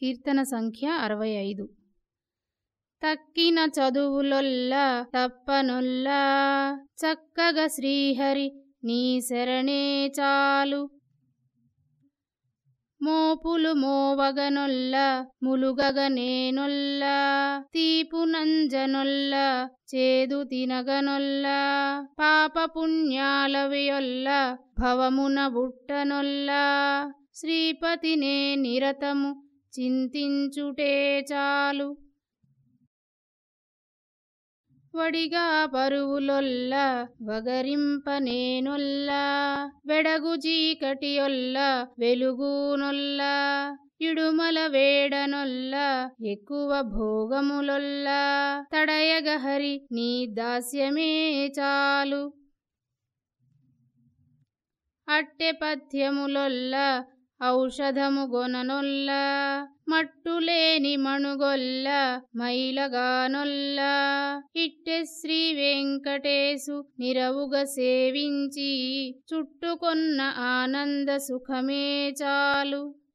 కీర్తన సంఖ్య అరవై ఐదు. తక్కిన చదువులొల్ల తప్పనొల్లా చక్కగా శ్రీహరి నీ శరణే చాలు. మోపులు మోవగనొల్ల ములుగగనేనొల్లా తీపు నంజనొల్లా చేదు తినగనొల్ల పాపపుణ్యాలవియొల్ల భవమున బుట్టనొల్లా శ్రీపతినే నిరతము చింతించుటే చాలు. వడిగా పరువులొల్ల వగరింపనేనొల్లా వెడగు చీకటియొల్ల వెలుగునొల్ల ఇడుమల వేడనొల్ల ఎక్కువ భోగములొల్ల తడయగహరి నీ దాస్యమే చాలు. అట్టె పథ్యములొల్ల ఔషధము గొననొల్ల మట్టులేని మణుగొల్ల మైలగానొల్ల. ఇట్టె శ్రీ వెంకటేశు నిరవుగ సేవించి చుట్టుకొన్న ఆనంద సుఖమే చాలు.